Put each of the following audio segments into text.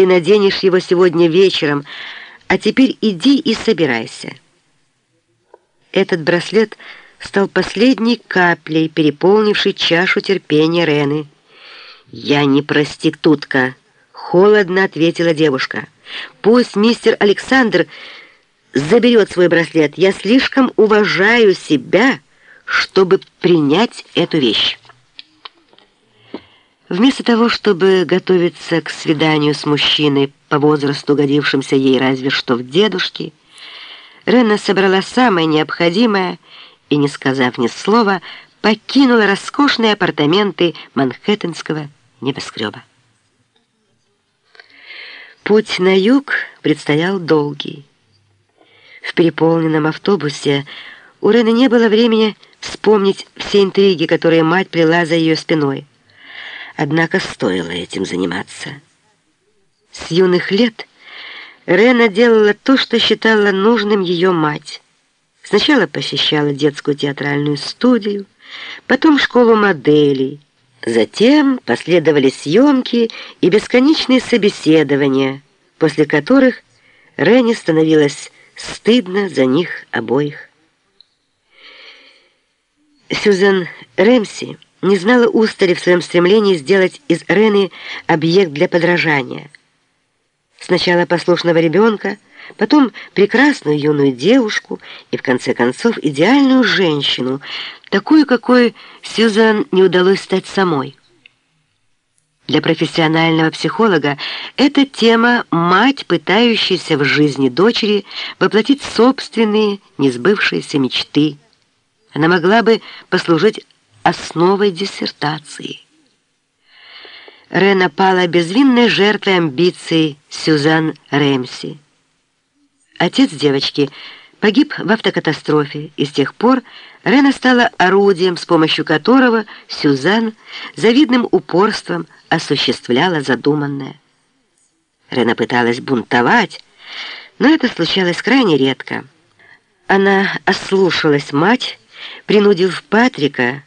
Ты наденешь его сегодня вечером, а теперь иди и собирайся». Этот браслет стал последней каплей, переполнившей чашу терпения Рены. «Я не проститутка», — холодно ответила девушка. «Пусть мистер Александр заберет свой браслет. Я слишком уважаю себя, чтобы принять эту вещь». Вместо того, чтобы готовиться к свиданию с мужчиной по возрасту, годившимся ей разве что в дедушке, Ренна собрала самое необходимое и, не сказав ни слова, покинула роскошные апартаменты манхэттенского небоскреба. Путь на юг предстоял долгий. В переполненном автобусе у Рены не было времени вспомнить все интриги, которые мать плела за ее спиной. Однако стоило этим заниматься. С юных лет Рена делала то, что считала нужным ее мать. Сначала посещала детскую театральную студию, потом школу моделей. Затем последовали съемки и бесконечные собеседования, после которых Рене становилось стыдно за них обоих. Сюзан Рэмси не знала устали в своем стремлении сделать из Рены объект для подражания – Сначала послушного ребенка, потом прекрасную юную девушку и, в конце концов, идеальную женщину, такую, какой Сьюзан не удалось стать самой. Для профессионального психолога эта тема «мать, пытающаяся в жизни дочери воплотить собственные несбывшиеся мечты». Она могла бы послужить основой диссертации. Рена пала безвинной жертвой амбиций Сюзан Рэмси. Отец девочки погиб в автокатастрофе, и с тех пор Рена стала орудием, с помощью которого Сюзан завидным упорством осуществляла задуманное. Рена пыталась бунтовать, но это случалось крайне редко. Она ослушалась мать, принудив Патрика,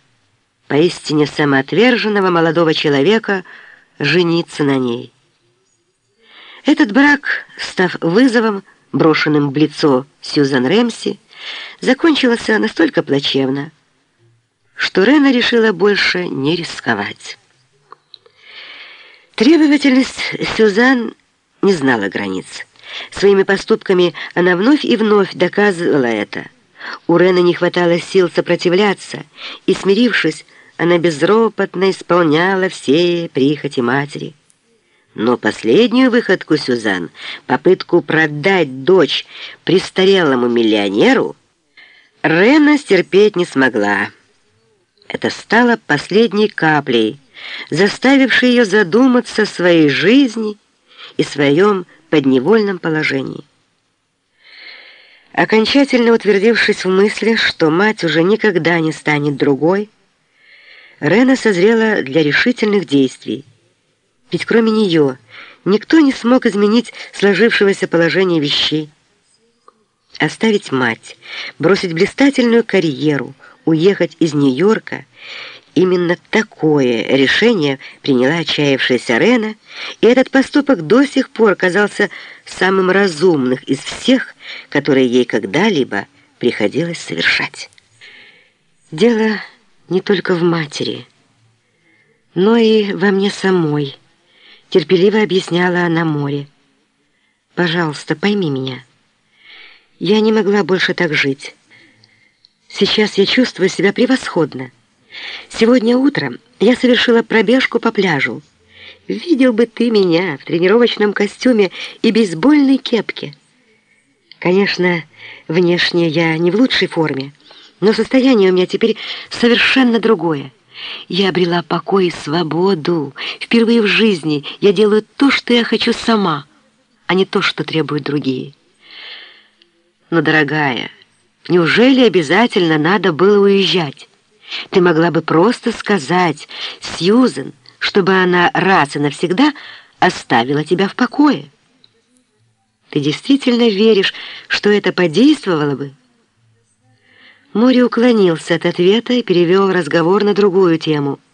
поистине самоотверженного молодого человека, жениться на ней. Этот брак, став вызовом, брошенным в лицо Сьюзан Рэмси, закончился настолько плачевно, что Рена решила больше не рисковать. Требовательность Сюзан не знала границ. Своими поступками она вновь и вновь доказывала это. У Рены не хватало сил сопротивляться, и, смирившись, она безропотно исполняла все прихоти матери. Но последнюю выходку Сюзан, попытку продать дочь престарелому миллионеру, Рена стерпеть не смогла. Это стало последней каплей, заставившей ее задуматься о своей жизни и своем подневольном положении. Окончательно утвердившись в мысли, что мать уже никогда не станет другой, Рена созрела для решительных действий. Ведь кроме нее никто не смог изменить сложившегося положения вещей. Оставить мать, бросить блистательную карьеру, уехать из Нью-Йорка — Именно такое решение приняла отчаявшаяся Рена, и этот поступок до сих пор казался самым разумным из всех, которые ей когда-либо приходилось совершать. Дело не только в матери, но и во мне самой, терпеливо объясняла она море. Пожалуйста, пойми меня. Я не могла больше так жить. Сейчас я чувствую себя превосходно. Сегодня утром я совершила пробежку по пляжу. Видел бы ты меня в тренировочном костюме и бейсбольной кепке. Конечно, внешне я не в лучшей форме, но состояние у меня теперь совершенно другое. Я обрела покой и свободу. Впервые в жизни я делаю то, что я хочу сама, а не то, что требуют другие. Но, дорогая, неужели обязательно надо было уезжать? Ты могла бы просто сказать Сьюзен, чтобы она раз и навсегда оставила тебя в покое. Ты действительно веришь, что это подействовало бы? Мори уклонился от ответа и перевел разговор на другую тему –